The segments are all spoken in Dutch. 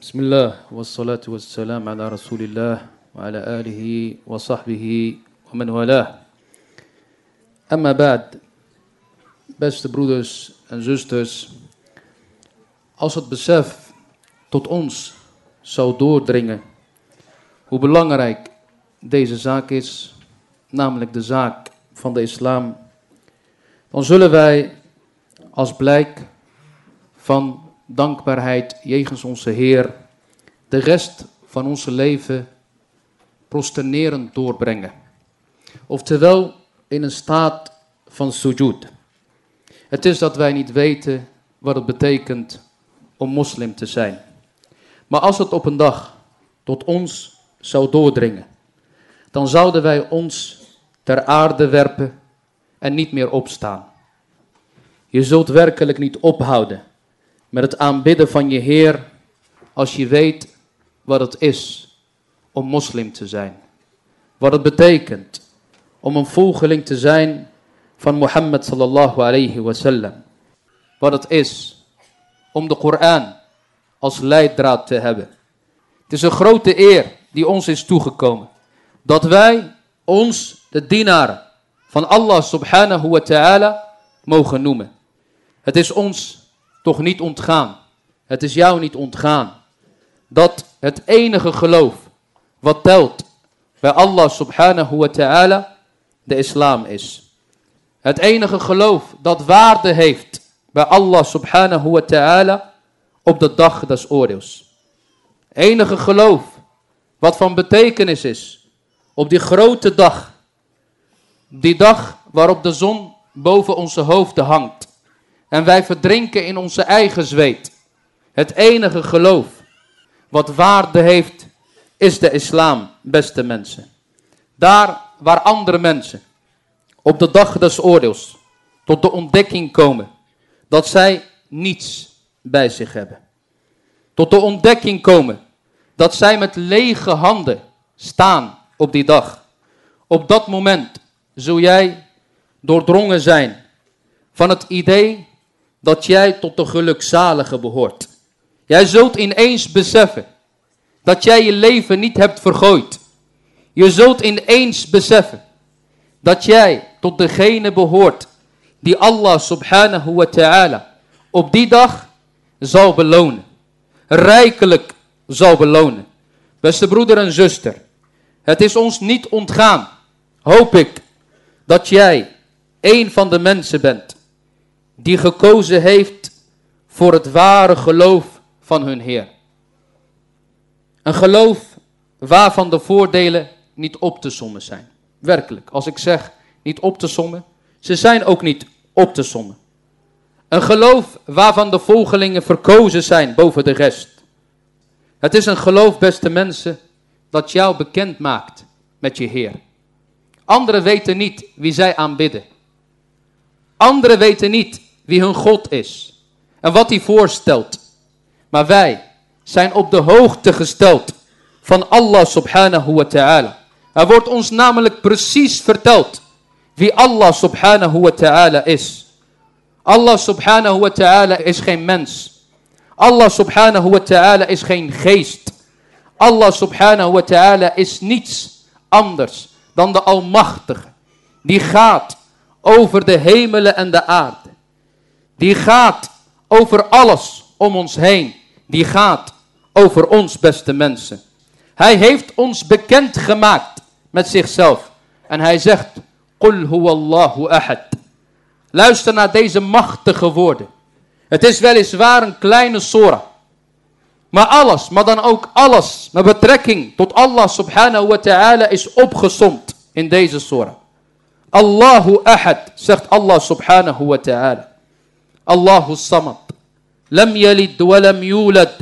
بسم الله والصلاة والسلام على رسول الله وعلى آله وصحبه ومن والاه. Amma ba'd, beste broeders en zusters, als het besef tot ons zou doordringen hoe belangrijk deze zaak is, namelijk de zaak van de islam, dan zullen wij als blijk van dankbaarheid jegens onze Heer de rest van onze leven prosternerend doorbrengen. Oftewel in een staat van sujud. Het is dat wij niet weten wat het betekent om moslim te zijn. Maar als het op een dag tot ons zou doordringen, dan zouden wij ons ter aarde werpen en niet meer opstaan. Je zult werkelijk niet ophouden met het aanbidden van je Heer als je weet wat het is om moslim te zijn. Wat het betekent om een volgeling te zijn van Mohammed sallallahu alayhi wasallam. Wat het is om de Koran als leidraad te hebben. Het is een grote eer die ons is toegekomen. Dat wij ons de dienaar van Allah subhanahu wa ta'ala mogen noemen. Het is ons toch niet ontgaan. Het is jou niet ontgaan. Dat het enige geloof wat telt bij Allah subhanahu wa ta'ala de islam is. Het enige geloof dat waarde heeft bij Allah subhanahu wa ta'ala op de dag des oordeels. Enige geloof wat van betekenis is op die grote dag. Die dag waarop de zon boven onze hoofden hangt. En wij verdrinken in onze eigen zweet. Het enige geloof wat waarde heeft is de islam, beste mensen. Daar waar andere mensen op de dag des oordeels tot de ontdekking komen dat zij niets bij zich hebben. Tot de ontdekking komen dat zij met lege handen staan op die dag. Op dat moment zul jij doordrongen zijn van het idee dat jij tot de gelukzalige behoort. Jij zult ineens beseffen dat jij je leven niet hebt vergooid. Je zult ineens beseffen dat jij tot degene behoort die Allah subhanahu wa ta'ala op die dag zal belonen. Rijkelijk zal belonen. Beste broeder en zuster, het is ons niet ontgaan, hoop ik, dat jij een van de mensen bent die gekozen heeft voor het ware geloof van hun Heer. Een geloof waarvan de voordelen niet op te sommen zijn. Werkelijk, als ik zeg niet op te sommen, ze zijn ook niet op te sommen. Een geloof waarvan de volgelingen verkozen zijn boven de rest. Het is een geloof, beste mensen, dat jou bekend maakt met je Heer. Anderen weten niet wie zij aanbidden. Anderen weten niet wie hun God is en wat hij voorstelt. Maar wij zijn op de hoogte gesteld van Allah subhanahu wa ta'ala. Er wordt ons namelijk precies verteld wie Allah subhanahu wa ta'ala is. Allah subhanahu wa ta'ala is geen mens. Allah subhanahu wa ta'ala is geen geest. Allah subhanahu wa ta'ala is niets anders dan de Almachtige. Die gaat over de hemelen en de aarde. Die gaat over alles om ons heen. Die gaat over ons beste mensen. Hij heeft ons bekend gemaakt met zichzelf. En hij zegt, Qul huwallahu ahad. Luister naar deze machtige woorden. Het is weliswaar een kleine sora. Maar alles, maar dan ook alles met betrekking tot Allah subhanahu wa ta'ala is opgesomd in deze sora. Allahu ahad, zegt Allah subhanahu wa ta'ala. Allahu samad. Lam yalid wa lam yulad.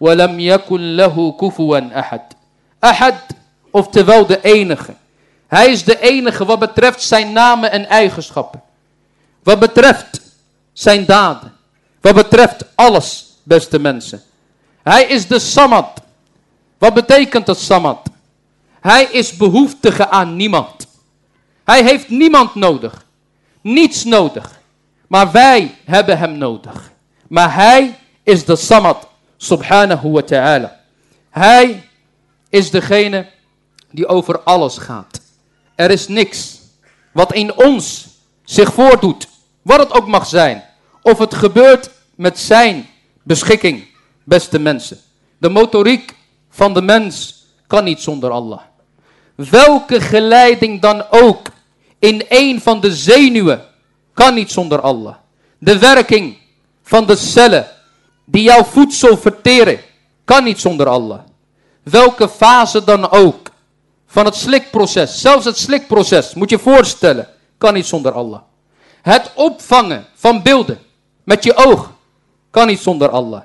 Yakun lahu kufuwan ahad. Ahad, oftewel de enige. Hij is de enige wat betreft zijn namen en eigenschappen. Wat betreft zijn daden. Wat betreft alles, beste mensen. Hij is de samad. Wat betekent dat samad? Hij is behoeftige aan niemand. Hij heeft niemand nodig. Niets nodig. Maar wij hebben hem nodig. Maar hij is de samad. subhanahu wa ta'ala. Hij is degene die over alles gaat. Er is niks wat in ons zich voordoet, wat het ook mag zijn. Of het gebeurt met zijn beschikking, beste mensen. De motoriek van de mens kan niet zonder Allah. Welke geleiding dan ook in een van de zenuwen kan niet zonder Allah. De werking van de cellen die jouw voedsel verteren kan niet zonder Allah. Welke fase dan ook van het slikproces, zelfs het slikproces, moet je voorstellen, kan niet zonder Allah. Het opvangen van beelden met je oog kan niet zonder Allah.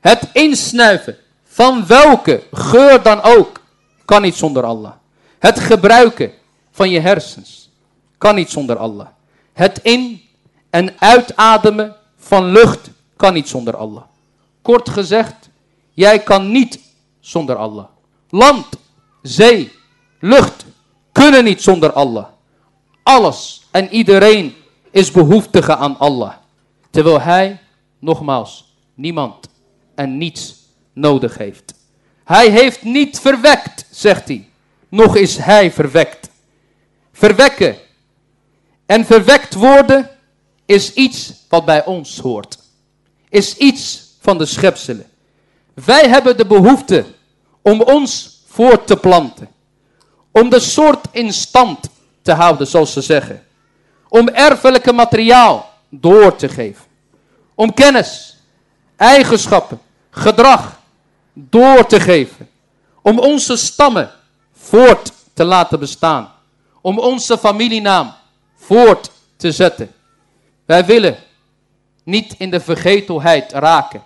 Het insnuiven van welke geur dan ook kan niet zonder Allah. Het gebruiken van je hersens kan niet zonder Allah. Het in- en uitademen van lucht kan niet zonder Allah. Kort gezegd, jij kan niet zonder Allah. Land, zee, lucht kunnen niet zonder Allah. Alles en iedereen is behoeftige aan Allah. Terwijl hij, nogmaals, niemand en niets nodig heeft. Hij heeft niet verwekt, zegt hij. Nog is hij verwekt. Verwekken en verwekt worden is iets wat bij ons hoort. Is iets van de schepselen. Wij hebben de behoefte om ons voort te planten. Om de soort in stand te houden, zoals ze zeggen. Om erfelijke materiaal door te geven. Om kennis, eigenschappen, gedrag door te geven. Om onze stammen voort te laten bestaan. Om onze familienaam voort te zetten. Wij willen niet in de vergetelheid raken.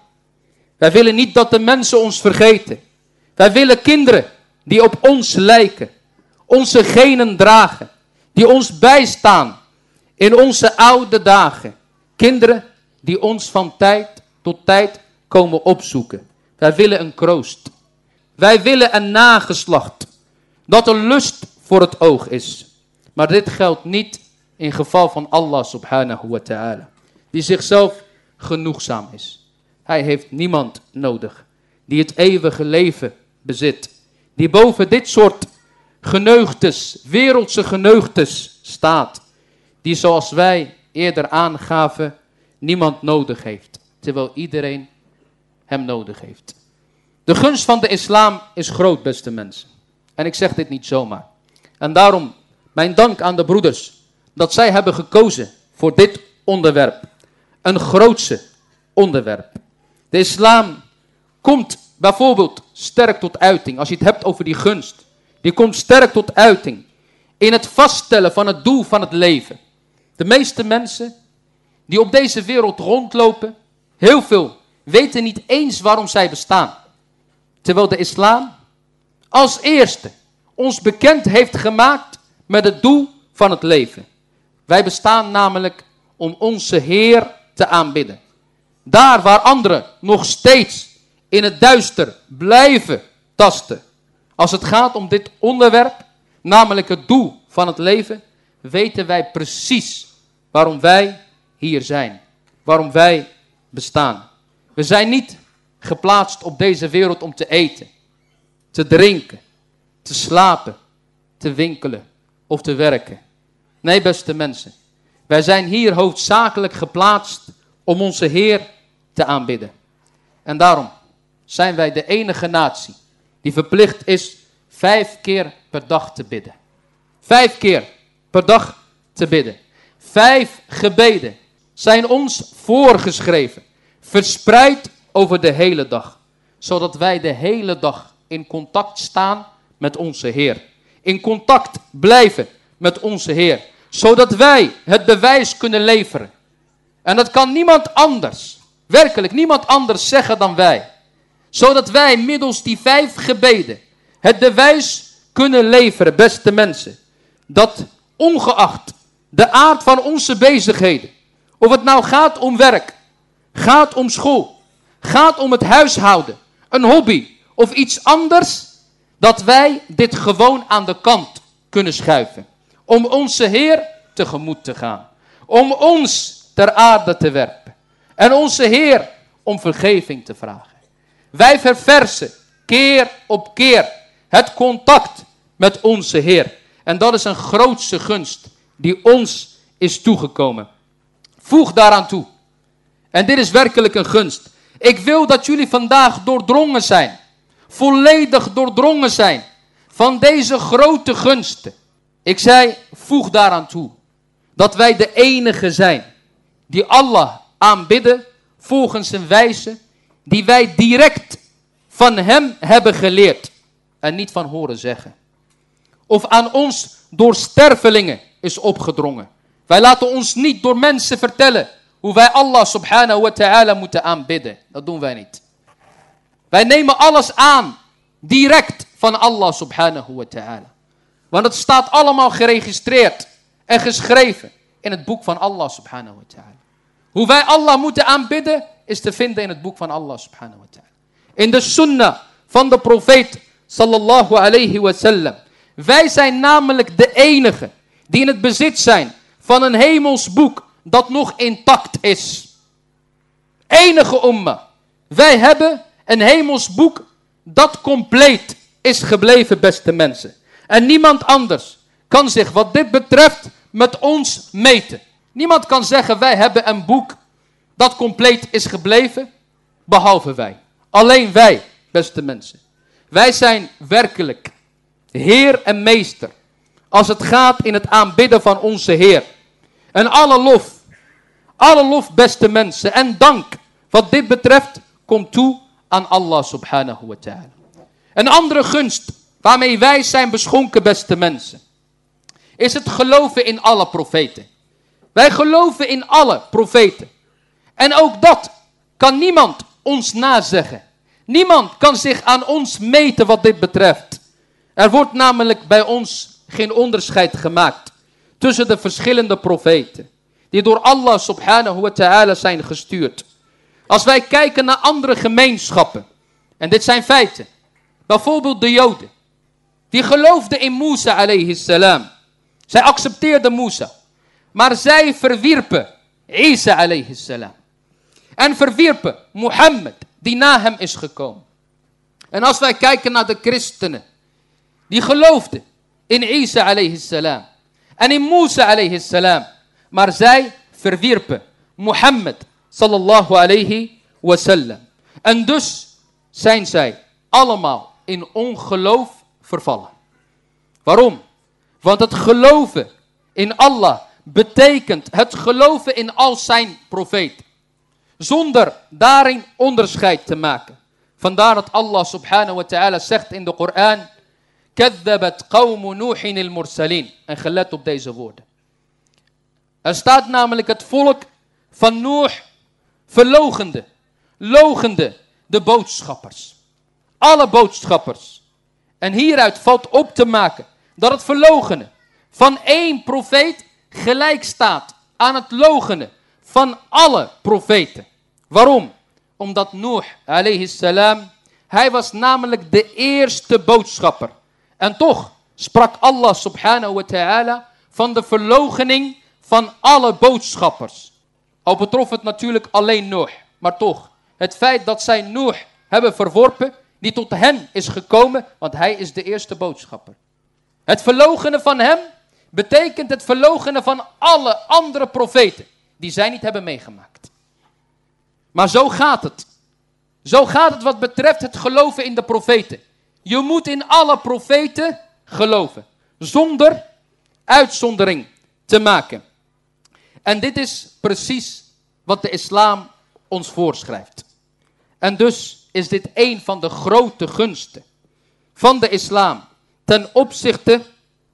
Wij willen niet dat de mensen ons vergeten. Wij willen kinderen die op ons lijken. Onze genen dragen. Die ons bijstaan in onze oude dagen. Kinderen die ons van tijd tot tijd komen opzoeken. Wij willen een kroost. Wij willen een nageslacht. Dat een lust voor het oog is. Maar dit geldt niet in geval van Allah subhanahu wa ta'ala. Die zichzelf genoegzaam is. Hij heeft niemand nodig. Die het eeuwige leven bezit. Die boven dit soort geneugtes, wereldse geneugtes staat. Die zoals wij eerder aangaven, niemand nodig heeft. Terwijl iedereen hem nodig heeft. De gunst van de islam is groot, beste mensen. En ik zeg dit niet zomaar. En daarom mijn dank aan de broeders dat zij hebben gekozen voor dit onderwerp. Een grootse onderwerp. De islam komt bijvoorbeeld sterk tot uiting. Als je het hebt over die gunst. Die komt sterk tot uiting. In het vaststellen van het doel van het leven. De meeste mensen die op deze wereld rondlopen. Heel veel weten niet eens waarom zij bestaan. Terwijl de islam als eerste ons bekend heeft gemaakt met het doel van het leven. Wij bestaan namelijk om onze Heer te aanbidden. Daar waar anderen nog steeds in het duister blijven tasten. Als het gaat om dit onderwerp, namelijk het doel van het leven, weten wij precies waarom wij hier zijn. Waarom wij bestaan. We zijn niet geplaatst op deze wereld om te eten, te drinken, te slapen, te winkelen of te werken. Nee, beste mensen. Wij zijn hier hoofdzakelijk geplaatst om onze Heer te aanbidden. En daarom zijn wij de enige natie die verplicht is vijf keer per dag te bidden. Vijf keer per dag te bidden. Vijf gebeden zijn ons voorgeschreven, verspreid over de hele dag, zodat wij de hele dag in contact staan met onze Heer. In contact blijven met onze Heer, zodat wij het bewijs kunnen leveren. En dat kan niemand anders, werkelijk niemand anders zeggen dan wij. Zodat wij middels die vijf gebeden het bewijs kunnen leveren, beste mensen. Dat ongeacht de aard van onze bezigheden, of het nou gaat om werk, gaat om school, gaat om het huishouden, een hobby of iets anders, dat wij dit gewoon aan de kant kunnen schuiven. Om onze Heer tegemoet te gaan. Om ons ter aarde te werpen. En onze Heer om vergeving te vragen. Wij verversen keer op keer het contact met onze Heer. En dat is een grootste gunst die ons is toegekomen. Voeg daaraan toe. En dit is werkelijk een gunst. Ik wil dat jullie vandaag doordrongen zijn. Volledig doordrongen zijn van deze grote gunsten. Ik zei, voeg daaraan toe. Dat wij de enige zijn die Allah aanbidden volgens een wijze die wij direct van hem hebben geleerd. En niet van horen zeggen. Of aan ons door stervelingen is opgedrongen. Wij laten ons niet door mensen vertellen hoe wij Allah subhanahu wa ta'ala moeten aanbidden. Dat doen wij niet. Wij nemen alles aan direct van Allah subhanahu wa ta'ala. Want het staat allemaal geregistreerd en geschreven in het boek van Allah subhanahu wa ta'ala. Hoe wij Allah moeten aanbidden is te vinden in het boek van Allah subhanahu wa ta'ala. In de sunnah van de profeet sallallahu alayhi wa sallam. Wij zijn namelijk de enigen die in het bezit zijn van een hemels boek dat nog intact is. Enige umma. Wij hebben een hemels boek dat compleet is gebleven, beste mensen. En niemand anders kan zich wat dit betreft met ons meten. Niemand kan zeggen wij hebben een boek dat compleet is gebleven, behalve wij. Alleen wij, beste mensen. Wij zijn werkelijk Heer en Meester als het gaat in het aanbidden van onze Heer. En alle lof, alle lof beste mensen en dank wat dit betreft komt toe aan Allah subhanahu wa ta'ala. Een andere gunst waarmee wij zijn beschonken beste mensen. Is het geloven in alle profeten. Wij geloven in alle profeten. En ook dat kan niemand ons nazeggen. Niemand kan zich aan ons meten wat dit betreft. Er wordt namelijk bij ons geen onderscheid gemaakt tussen de verschillende profeten. Die door Allah subhanahu wa ta'ala zijn gestuurd. Als wij kijken naar andere gemeenschappen. En dit zijn feiten. Bijvoorbeeld de Joden. Die geloofden in Musa alayhi salam. Zij accepteerden Musa. Maar zij verwierpen Isa alayhi salam. En verwierpen Mohammed die na hem is gekomen. En als wij kijken naar de christenen. Die geloofden in Isa alayhi salam. En in Musa alayhi salam. Maar zij verwierpen Mohammed sallallahu alayhi wasallam. En dus zijn zij allemaal in ongeloof vervallen. Waarom? Want het geloven in Allah betekent het geloven in al zijn profeten. Zonder daarin onderscheid te maken. Vandaar dat Allah subhanahu wa ta'ala zegt in de Koran. Qawmu Nuhin al-mursalin. En gelet op deze woorden. Er staat namelijk het volk van Nuh verlogende, logende de boodschappers. Alle boodschappers. En hieruit valt op te maken dat het verlogenen van één profeet gelijk staat aan het logenen van alle profeten. Waarom? Omdat Nuh alayhi salam, hij was namelijk de eerste boodschapper. En toch sprak Allah subhanahu wa ta'ala van de verlogening van alle boodschappers. Al betrof het natuurlijk alleen Nuh, maar toch. Het feit dat zij Nuh hebben verworpen, die tot hen is gekomen, want hij is de eerste boodschapper. Het verlogenen van hem betekent het verlogenen van alle andere profeten die zij niet hebben meegemaakt. Maar zo gaat het. Zo gaat het wat betreft het geloven in de profeten. Je moet in alle profeten geloven, zonder uitzondering te maken. En dit is precies wat de islam ons voorschrijft. En dus is dit een van de grote gunsten van de islam ten opzichte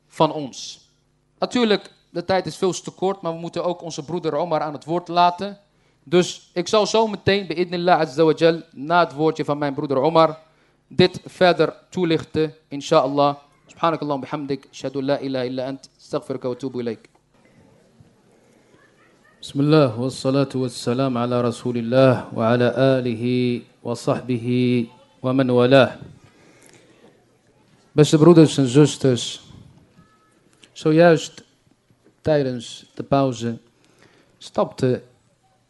van ons. Natuurlijk, de tijd is veel te kort, maar we moeten ook onze broeder Omar aan het woord laten. Dus ik zal zo meteen, bi'idnillah azawajal, na het woordje van mijn broeder Omar, dit verder toelichten, inshallah. Subhanakallah bihamdik, shadu la ilaha illa ant, astaghfirka wa tubu ilaik. Bismillah, wassalatu wassalam ala rasulillah wa ala alihi وصحبه ومن والاه Beste broeders en zusters, zojuist tijdens de pauze stapte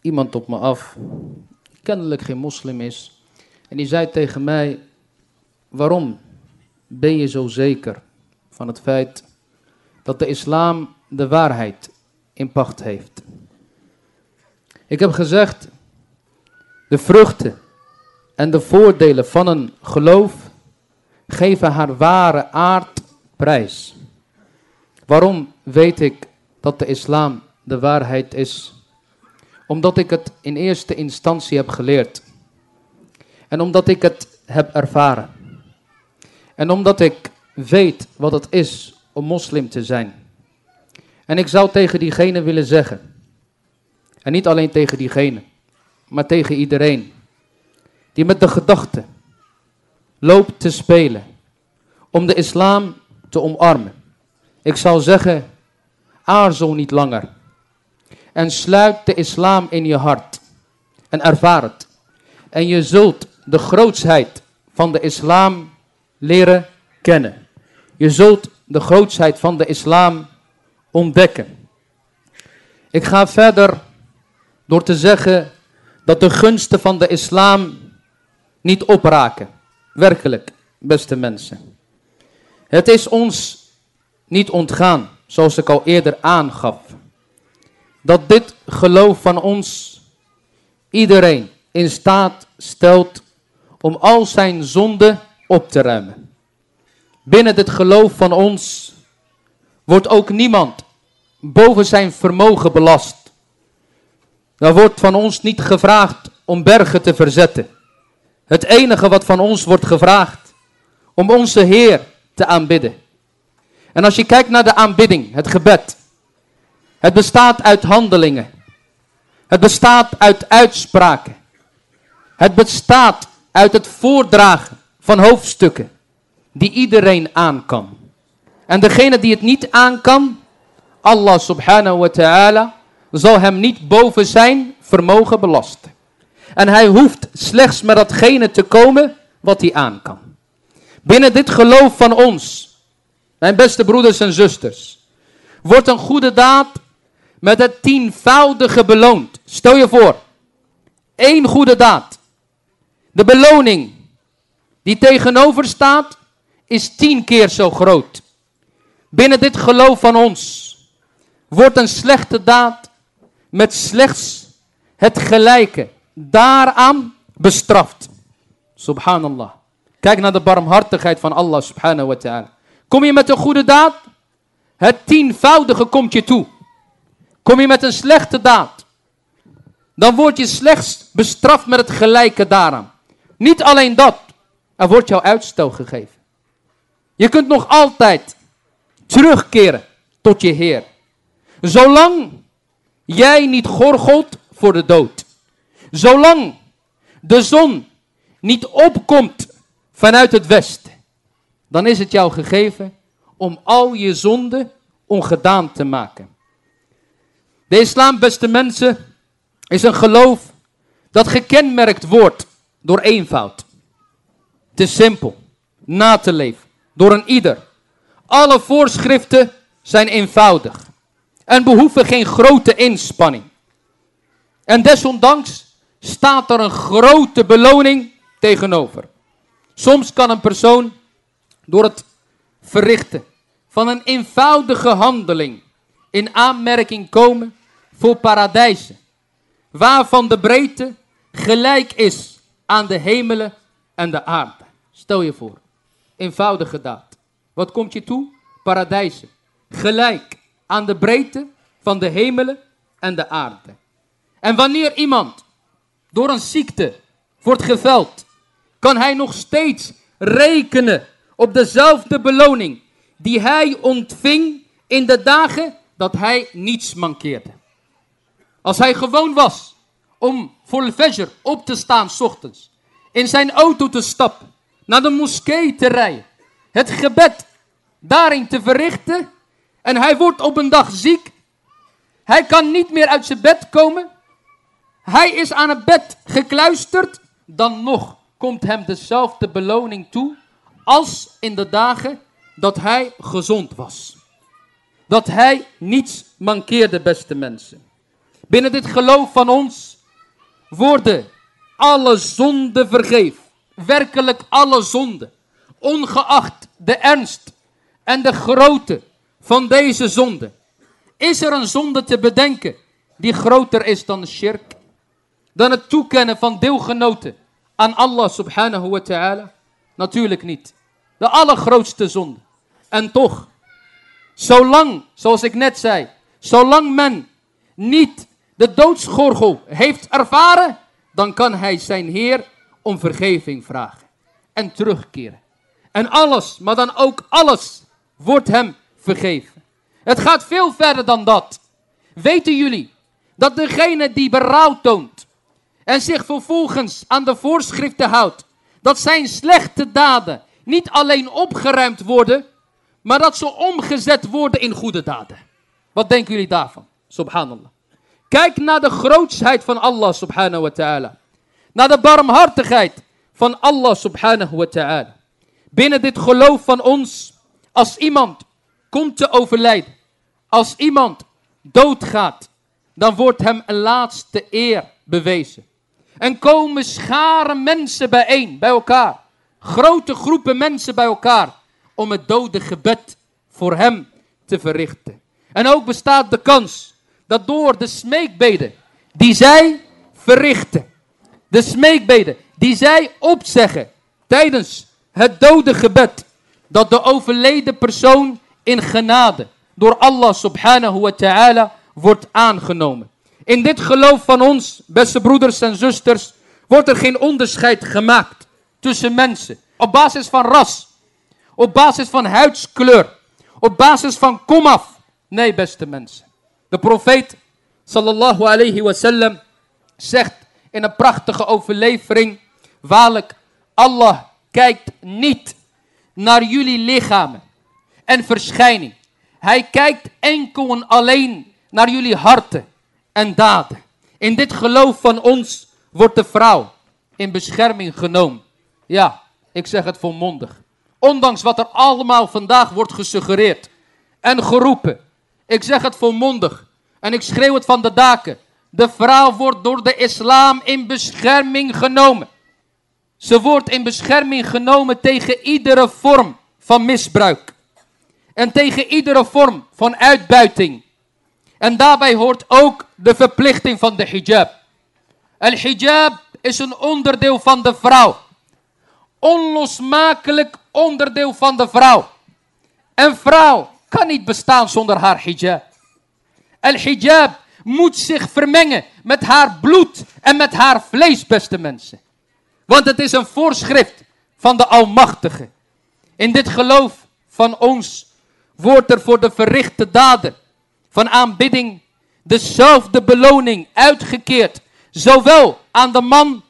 iemand op me af, die kennelijk geen moslim is, En die zei tegen mij: Waarom ben je zo zeker van het feit dat de islam de waarheid in pacht heeft? Ik heb gezegd: De vruchten en de voordelen van een geloof geven haar ware aard prijs. Waarom weet ik dat de islam de waarheid is? Omdat ik het in eerste instantie heb geleerd. En omdat ik het heb ervaren. En omdat ik weet wat het is om moslim te zijn. En ik zou tegen diegene willen zeggen. En niet alleen tegen diegene, maar tegen iedereen. Die met de gedachte loopt te spelen om de islam te omarmen. Ik zou zeggen, aarzel niet langer. En sluit de islam in je hart. En ervaar het. En je zult de grootsheid van de islam leren kennen. Je zult de grootsheid van de islam ontdekken. Ik ga verder door te zeggen dat de gunsten van de islam niet opraken. Werkelijk, beste mensen. Het is ons niet ontgaan, zoals ik al eerder aangaf, dat dit geloof van ons iedereen in staat stelt om al zijn zonden op te ruimen. Binnen dit geloof van ons wordt ook niemand boven zijn vermogen belast. Er wordt van ons niet gevraagd om bergen te verzetten. Het enige wat van ons wordt gevraagd om onze Heer te aanbidden. En als je kijkt naar de aanbidding, het gebed. Het bestaat uit handelingen. Het bestaat uit uitspraken. Het bestaat uit het voordragen van hoofdstukken die iedereen aan kan. En degene die het niet aan kan, Allah subhanahu wa ta'ala zal hem niet boven zijn vermogen belasten. En hij hoeft slechts met datgene te komen wat hij aan kan. Binnen dit geloof van ons, mijn beste broeders en zusters, wordt een goede daad met het tienvoudige beloond. Stel je voor, één goede daad. De beloning die tegenover staat is tien keer zo groot. Binnen dit geloof van ons wordt een slechte daad met slechts het gelijke daaraan bestraft. Subhanallah. Kijk naar de barmhartigheid van Allah subhanahu wa ta'ala. Kom je met een goede daad? Het tienvoudige komt je toe. Kom je met een slechte daad? Dan word je slechts bestraft met het gelijke daaraan. Niet alleen dat, er wordt jou uitstel gegeven. Je kunt nog altijd terugkeren tot je Heer. Zolang jij niet gorgelt voor de dood. Zolang de zon niet opkomt vanuit het westen, dan is het jou gegeven om al je zonden ongedaan te maken. De islam, beste mensen, is een geloof dat gekenmerkt wordt door eenvoud. Het is simpel, na te leven, door een ieder. Alle voorschriften zijn eenvoudig en behoeven geen grote inspanning. En desondanks staat er een grote beloning tegenover. Soms kan een persoon door het verrichten van een eenvoudige handeling in aanmerking komen voor paradijzen, waarvan de breedte gelijk is aan de hemelen en de aarde. Stel je voor, eenvoudige daad. Wat komt je toe? Paradijzen, gelijk aan de breedte van de hemelen en de aarde. En wanneer iemand door een ziekte wordt geveld, kan hij nog steeds rekenen op dezelfde beloning die hij ontving in de dagen dat hij niets mankeerde. Als hij gewoon was om voor Fajr op te staan s ochtends, in zijn auto te stappen, naar de moskee te rijden, het gebed daarin te verrichten en hij wordt op een dag ziek, hij kan niet meer uit zijn bed komen, hij is aan het bed gekluisterd, dan nog komt hem dezelfde beloning toe als in de dagen dat hij gezond was. Dat hij niets mankeerde, beste mensen. Binnen dit geloof van ons worden alle zonden vergeven. werkelijk alle zonden, ongeacht de ernst en de grootte van deze zonde, is er een zonde te bedenken die groter is dan shirk? Dan het toekennen van deelgenoten aan Allah subhanahu wa ta'ala? Natuurlijk niet. De allergrootste zonde. En toch, zolang, zoals ik net zei, zolang men niet de doodsgorgel heeft ervaren, dan kan hij zijn Heer om vergeving vragen en terugkeren. En alles, maar dan ook alles, wordt hem vergeven. Het gaat veel verder dan dat. Weten jullie dat degene die berouw toont en zich vervolgens aan de voorschriften houdt, dat zijn slechte daden niet alleen opgeruimd worden, maar dat ze omgezet worden in goede daden. Wat denken jullie daarvan? Subhanallah. Kijk naar de grootsheid van Allah subhanahu wa ta'ala. Naar de barmhartigheid van Allah subhanahu wa ta'ala. Binnen dit geloof van ons, als iemand komt te overlijden, als iemand doodgaat, dan wordt hem een laatste eer bewezen. En komen scharen mensen bijeen, bij elkaar. Grote groepen mensen bij elkaar. Om het dode gebed voor hem te verrichten. En ook bestaat de kans dat door de smeekbeden die zij verrichten. De smeekbeden die zij opzeggen tijdens het dode gebed. Dat de overleden persoon in genade door Allah subhanahu wa ta'ala wordt aangenomen. In dit geloof van ons, beste broeders en zusters, wordt er geen onderscheid gemaakt tussen mensen. Op basis van ras, op basis van huidskleur, op basis van komaf. Nee, beste mensen. De profeet, sallallahu alayhi wasallam, zegt in een prachtige overlevering, waarlijk, Allah kijkt niet naar jullie lichamen en verschijning. Hij kijkt enkel en alleen naar jullie harten en daden. In dit geloof van ons wordt de vrouw in bescherming genomen. Ja, ik zeg het volmondig. Ondanks wat er allemaal vandaag wordt gesuggereerd en geroepen. Ik zeg het volmondig en ik schreeuw het van de daken. De vrouw wordt door de islam in bescherming genomen. Ze wordt in bescherming genomen tegen iedere vorm van misbruik. En tegen iedere vorm van uitbuiting. En daarbij hoort ook de verplichting van de hijab. Al-hijab is een onderdeel van de vrouw. Onlosmakelijk onderdeel van de vrouw. Een vrouw kan niet bestaan zonder haar hijab. Al-hijab moet zich vermengen met haar bloed en met haar vlees, beste mensen. Want het is een voorschrift van de Almachtige. In dit geloof van ons wordt er voor de verrichte daden van aanbidding dezelfde beloning uitgekeerd. Zowel aan de man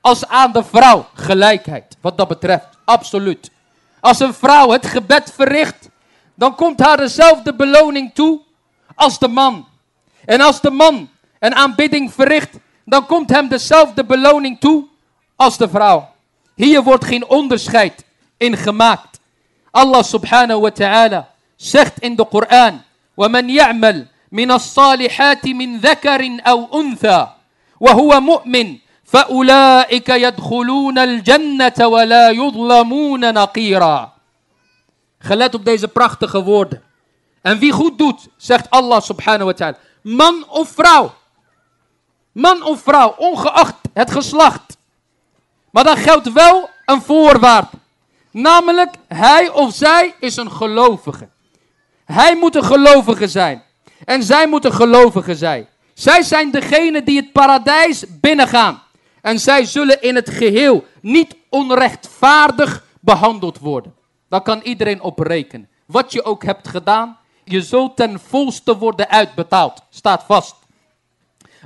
als aan de vrouw. Gelijkheid wat dat betreft. Absoluut. Als een vrouw het gebed verricht, dan komt haar dezelfde beloning toe als de man. En als de man een aanbidding verricht, dan komt hem dezelfde beloning toe als de vrouw. Hier wordt geen onderscheid in gemaakt. Allah subhanahu wa ta'ala zegt in de Koran: ومن يعمل من الصالحات من ذكر أو أنثى وهو مؤمن فأولئك يدخلون الجنة ولا يظلمون نقيرا Gelet op deze prachtige woorden. En wie goed doet, zegt Allah subhanahu wa ta'ala. Man of vrouw. Man of vrouw, ongeacht het geslacht. Maar dan geldt wel een voorwaarde. Namelijk, hij of zij is een gelovige. Hij moet een gelovige zijn. En zij moeten gelovigen zijn. Zij zijn degene die het paradijs binnengaan. En zij zullen in het geheel niet onrechtvaardig behandeld worden. Daar kan iedereen op rekenen. Wat je ook hebt gedaan, je zult ten volste worden uitbetaald. Staat vast.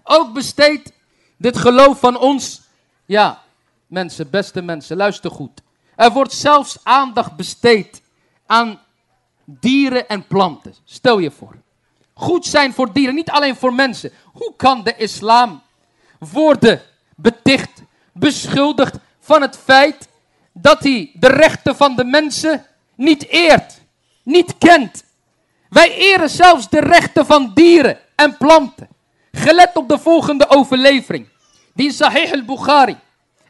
Ook besteedt dit geloof van ons, ja, mensen, beste mensen, luister goed. Er wordt zelfs aandacht besteed aan dieren en planten. Stel je voor. Goed zijn voor dieren, niet alleen voor mensen. Hoe kan de islam worden beticht, beschuldigd van het feit dat hij de rechten van de mensen niet eert, niet kent? Wij eren zelfs de rechten van dieren en planten. Gelet op de volgende overlevering, die in Sahih al-Bukhari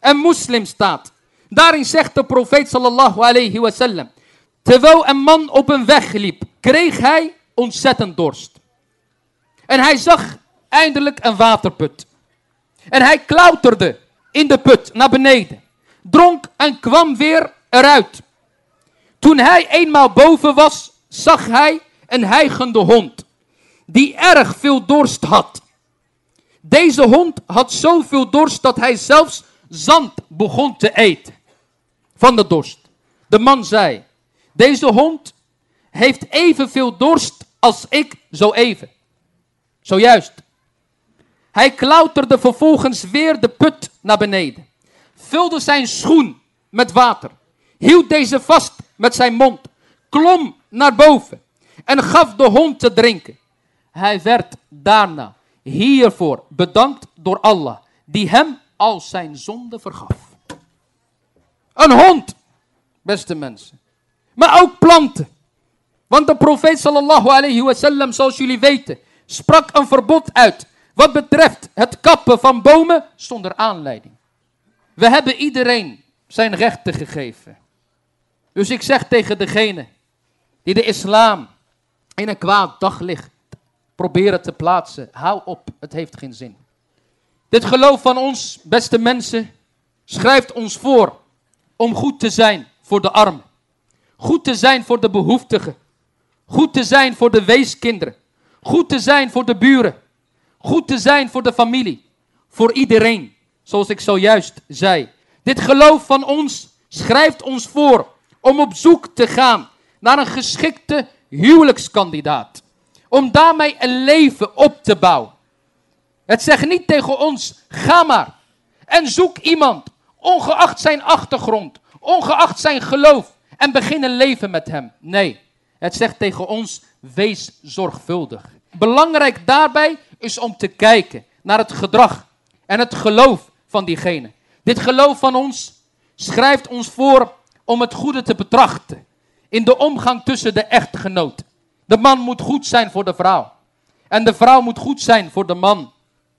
en Muslim staat. Daarin zegt de profeet sallallahu alayhi wasallam. Terwijl een man op een weg liep, kreeg hij ontzettend dorst. En hij zag eindelijk een waterput. En hij klauterde in de put naar beneden. Dronk en kwam weer eruit. Toen hij eenmaal boven was, zag hij een hijgende hond. Die erg veel dorst had. Deze hond had zoveel dorst dat hij zelfs zand begon te eten. Van de dorst. De man zei, deze hond heeft evenveel dorst als ik zo even. Zojuist. Hij klauterde vervolgens weer de put naar beneden. Vulde zijn schoen met water. Hield deze vast met zijn mond. Klom naar boven. En gaf de hond te drinken. Hij werd daarna hiervoor bedankt door Allah. Die hem al zijn zonde vergaf. Een hond, beste mensen. Maar ook planten. Want de profeet sallallahu alayhi wasallam, zoals jullie weten, sprak een verbod uit wat betreft het kappen van bomen zonder aanleiding. We hebben iedereen zijn rechten gegeven. Dus ik zeg tegen degene die de islam in een kwaad daglicht proberen te plaatsen, hou op, het heeft geen zin. Dit geloof van ons, beste mensen, schrijft ons voor om goed te zijn voor de armen. Goed te zijn voor de behoeftigen. Goed te zijn voor de weeskinderen. Goed te zijn voor de buren. Goed te zijn voor de familie. Voor iedereen. Zoals ik zojuist zei. Dit geloof van ons schrijft ons voor om op zoek te gaan naar een geschikte huwelijkskandidaat. Om daarmee een leven op te bouwen. Het zegt niet tegen ons, ga maar en zoek iemand, ongeacht zijn achtergrond, ongeacht zijn geloof, en begin een leven met hem. Nee, het zegt tegen ons, wees zorgvuldig. Belangrijk daarbij is om te kijken naar het gedrag en het geloof van diegene. Dit geloof van ons schrijft ons voor om het goede te betrachten in de omgang tussen de echtgenoten. De man moet goed zijn voor de vrouw. En de vrouw moet goed zijn voor de man.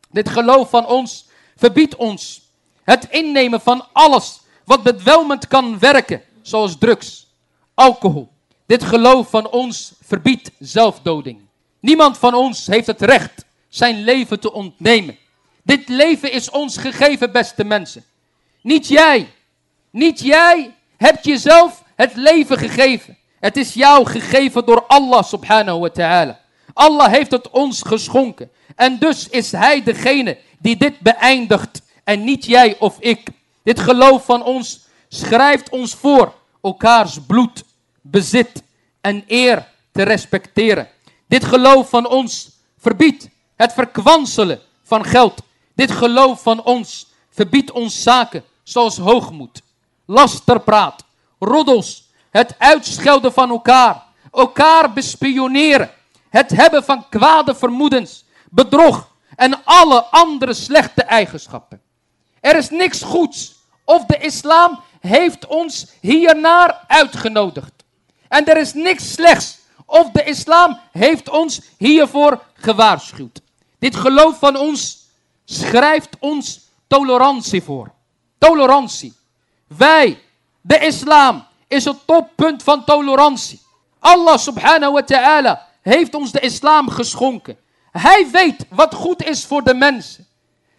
Dit geloof van ons verbiedt ons het innemen van alles wat bedwelmend kan werken, zoals drugs, alcohol. Dit geloof van ons verbiedt zelfdoding. Niemand van ons heeft het recht zijn leven te ontnemen. Dit leven is ons gegeven, beste mensen. Niet jij. Niet jij hebt jezelf het leven gegeven. Het is jou gegeven door Allah subhanahu wa ta'ala. Allah heeft het ons geschonken. En dus is Hij degene die dit beëindigt. En niet jij of ik. Dit geloof van ons schrijft ons voor elkaars bloed, bezit en eer te respecteren. Dit geloof van ons verbiedt het verkwanselen van geld. Dit geloof van ons verbiedt ons zaken zoals hoogmoed, lasterpraat, roddels, het uitschelden van elkaar, elkaar bespioneren, het hebben van kwade vermoedens, bedrog en alle andere slechte eigenschappen. Er is niks goeds of de islam heeft ons hiernaar uitgenodigd. En er is niks slechts of de islam heeft ons hiervoor gewaarschuwd. Dit geloof van ons schrijft ons tolerantie voor. Tolerantie. Wij, de islam, is het toppunt van tolerantie. Allah subhanahu wa ta'ala heeft ons de islam geschonken. Hij weet wat goed is voor de mensen.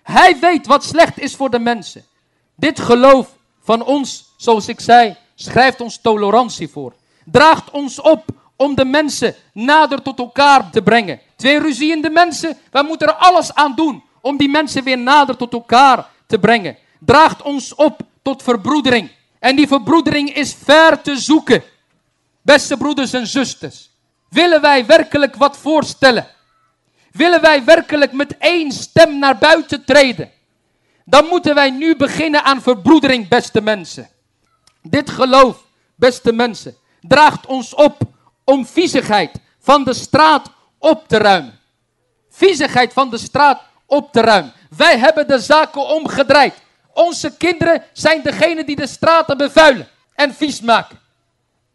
Hij weet wat slecht is voor de mensen. Dit geloof van ons, zoals ik zei, schrijft ons tolerantie voor. Draagt ons op om de mensen nader tot elkaar te brengen. Twee ruziende mensen, wij moeten er alles aan doen om die mensen weer nader tot elkaar te brengen. Draagt ons op tot verbroedering. En die verbroedering is ver te zoeken. Beste broeders en zusters, willen wij werkelijk wat voorstellen? Willen wij werkelijk met één stem naar buiten treden? Dan moeten wij nu beginnen aan verbroedering, beste mensen. Dit geloof, beste mensen, draagt ons op om viezigheid van de straat op te ruimen. Viezigheid van de straat op te ruimen. Wij hebben de zaken omgedraaid. Onze kinderen zijn degene die de straten bevuilen en vies maken.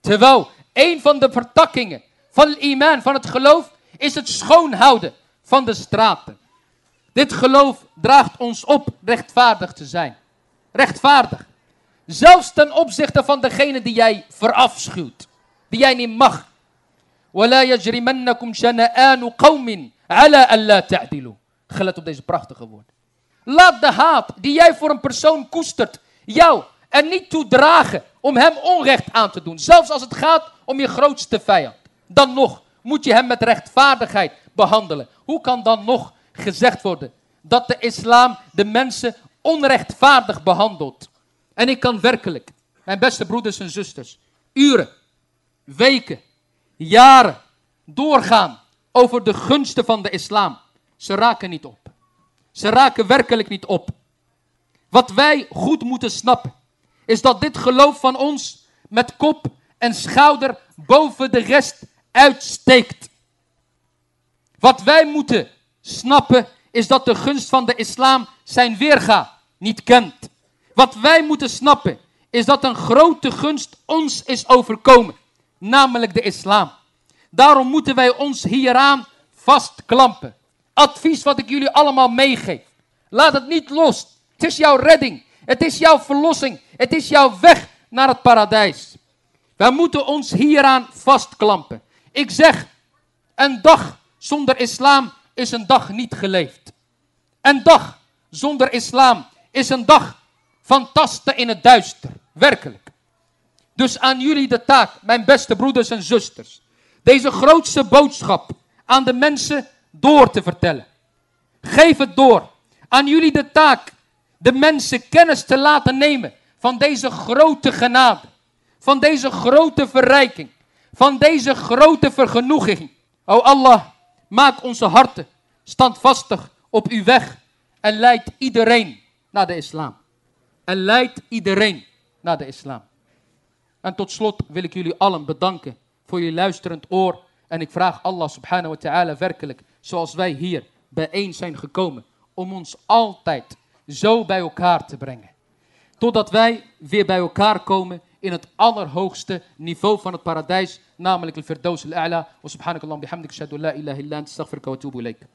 Terwijl een van de vertakkingen van iman, van het geloof, is het schoonhouden van de straten. Dit geloof draagt ons op rechtvaardig te zijn. Rechtvaardig. Zelfs ten opzichte van degene die jij verafschuwt. Die jij niet mag. Gelet op deze prachtige woorden. Laat de haat die jij voor een persoon koestert jou er niet toe dragen om hem onrecht aan te doen. Zelfs als het gaat om je grootste vijand. Dan nog moet je hem met rechtvaardigheid behandelen. Hoe kan dan nog gezegd worden dat de islam de mensen onrechtvaardig behandelt? En ik kan werkelijk, mijn beste broeders en zusters, uren, weken, jaren doorgaan over de gunsten van de islam. Ze raken niet op. Ze raken werkelijk niet op. Wat wij goed moeten snappen, is dat dit geloof van ons met kop en schouder boven de rest uitsteekt. Wat wij moeten snappen, is dat de gunst van de islam zijn weerga niet kent. Wat wij moeten snappen, is dat een grote gunst ons is overkomen, namelijk de islam. Daarom moeten wij ons hieraan vastklampen. Advies wat ik jullie allemaal meegeef. Laat het niet los. Het is jouw redding. Het is jouw verlossing. Het is jouw weg naar het paradijs. Wij moeten ons hieraan vastklampen. Ik zeg, een dag zonder islam is een dag niet geleefd. Een dag zonder islam is een dag van tasten in het duister. Werkelijk. Dus aan jullie de taak, mijn beste broeders en zusters. Deze grootste boodschap aan de mensen door te vertellen. Geef het door. Aan jullie de taak de mensen kennis te laten nemen van deze grote genade. Van deze grote verrijking. Van deze grote vergenoeging. O Allah, maak onze harten standvastig op uw weg en leid iedereen naar de islam. En leid iedereen naar de islam. En tot slot wil ik jullie allen bedanken voor je luisterend oor. En ik vraag Allah subhanahu wa ta'ala werkelijk, zoals wij hier bijeen zijn gekomen, om ons altijd zo bij elkaar te brengen. Totdat wij weer bij elkaar komen in het allerhoogste niveau van het paradijs, namelijk al-firdaus al-a'la. Wa subhanakallah bihamdik, shadu la ilaha illa ant, astaghfiruka wa ilayk.